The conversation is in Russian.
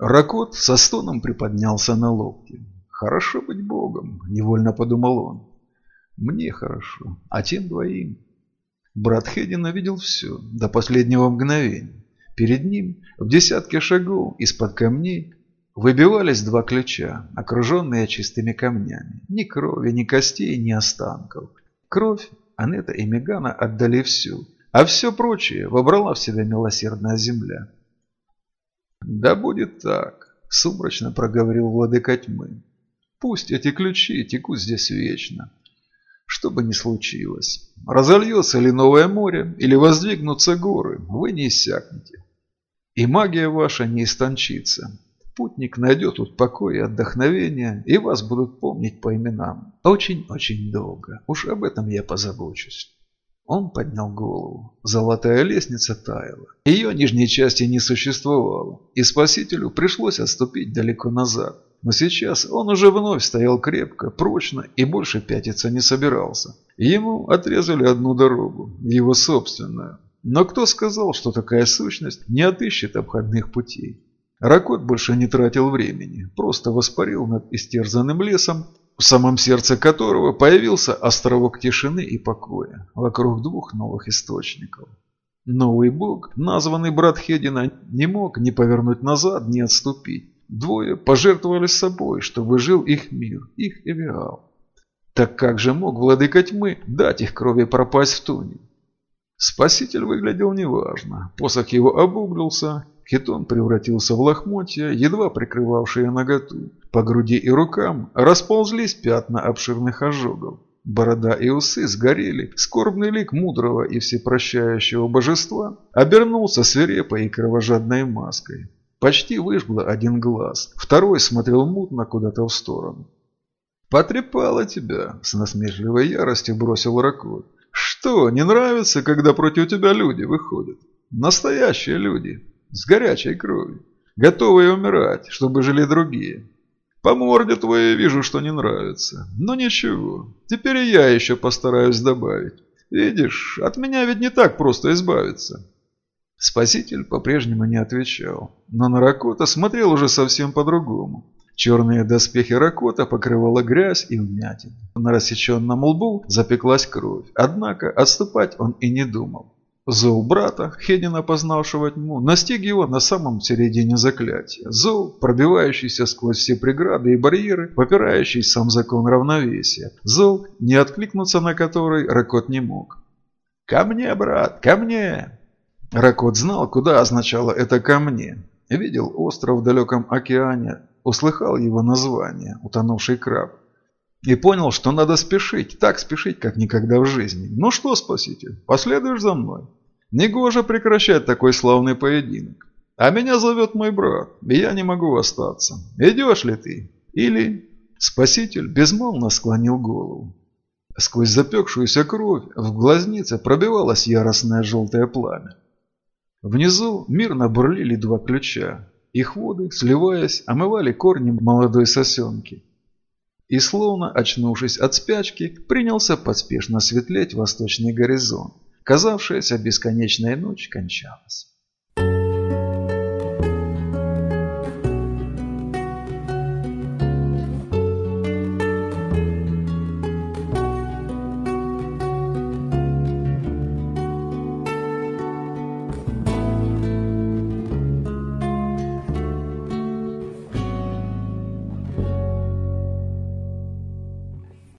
Ракот со стоном приподнялся на локте. «Хорошо быть богом», — невольно подумал он. «Мне хорошо, а тем двоим». Брат Хедина видел все, до последнего мгновения. Перед ним, в десятке шагов из-под камней, выбивались два ключа, окруженные чистыми камнями. Ни крови, ни костей, ни останков. Кровь Анетта и Мегана отдали всю, а все прочее вобрала в себя милосердная земля. «Да будет так», – сумрачно проговорил владыка тьмы. «Пусть эти ключи текут здесь вечно. Что бы ни случилось, разольется ли новое море или воздвигнутся горы, вы не иссякнете. И магия ваша не истончится. Путник найдет тут покой и отдохновение, и вас будут помнить по именам. Очень-очень долго. Уж об этом я позабочусь. Он поднял голову. Золотая лестница таяла. Ее нижней части не существовало, и спасителю пришлось отступить далеко назад. Но сейчас он уже вновь стоял крепко, прочно и больше пятиться не собирался. Ему отрезали одну дорогу, его собственную. Но кто сказал, что такая сущность не отыщет обходных путей? Ракот больше не тратил времени, просто воспарил над истерзанным лесом, в самом сердце которого появился островок тишины и покоя, вокруг двух новых источников. Новый бог, названный брат Хедина, не мог ни повернуть назад, ни отступить. Двое пожертвовали собой, чтобы жил их мир, их Эвиал. Так как же мог владыка тьмы дать их крови пропасть в туне? Спаситель выглядел неважно. Посох его обуглился, хитон превратился в лохмотья, едва прикрывавшие наготу. По груди и рукам расползлись пятна обширных ожогов. Борода и усы сгорели, скорбный лик мудрого и всепрощающего божества обернулся свирепой и кровожадной маской. Почти выжгло один глаз, второй смотрел мутно куда-то в сторону. «Потрепало тебя!» – с насмешливой яростью бросил Ракот. Что, не нравится, когда против тебя люди выходят? Настоящие люди, с горячей кровью, готовые умирать, чтобы жили другие. По морде твоей вижу, что не нравится. Но ничего, теперь и я еще постараюсь добавить. Видишь, от меня ведь не так просто избавиться. Спаситель по-прежнему не отвечал, но на Ракота смотрел уже совсем по-другому. Черные доспехи Ракота покрывала грязь и вмятин. На рассеченном лбу запеклась кровь, однако отступать он и не думал. Зов брата, Хедина, познавшего тьму, настиг его на самом середине заклятия. Зов, пробивающийся сквозь все преграды и барьеры, попирающий сам закон равновесия. Зов, не откликнуться на который Ракот не мог. «Ко мне, брат, ко мне!» Ракот знал, куда означало это «ко мне». Видел остров в далеком океане, услыхал его название «Утонувший краб» и понял, что надо спешить, так спешить, как никогда в жизни. Ну что, спаситель, последуешь за мной? Негоже прекращать такой славный поединок. А меня зовет мой брат, и я не могу остаться. Идешь ли ты? Или... Спаситель безмолвно склонил голову. Сквозь запекшуюся кровь в глазнице пробивалось яростное желтое пламя. Внизу мирно бурлили два ключа, их воды, сливаясь, омывали корни молодой сосенки. И словно, очнувшись от спячки, принялся поспешно светлеть восточный горизонт. Казавшаяся бесконечная ночь кончалась.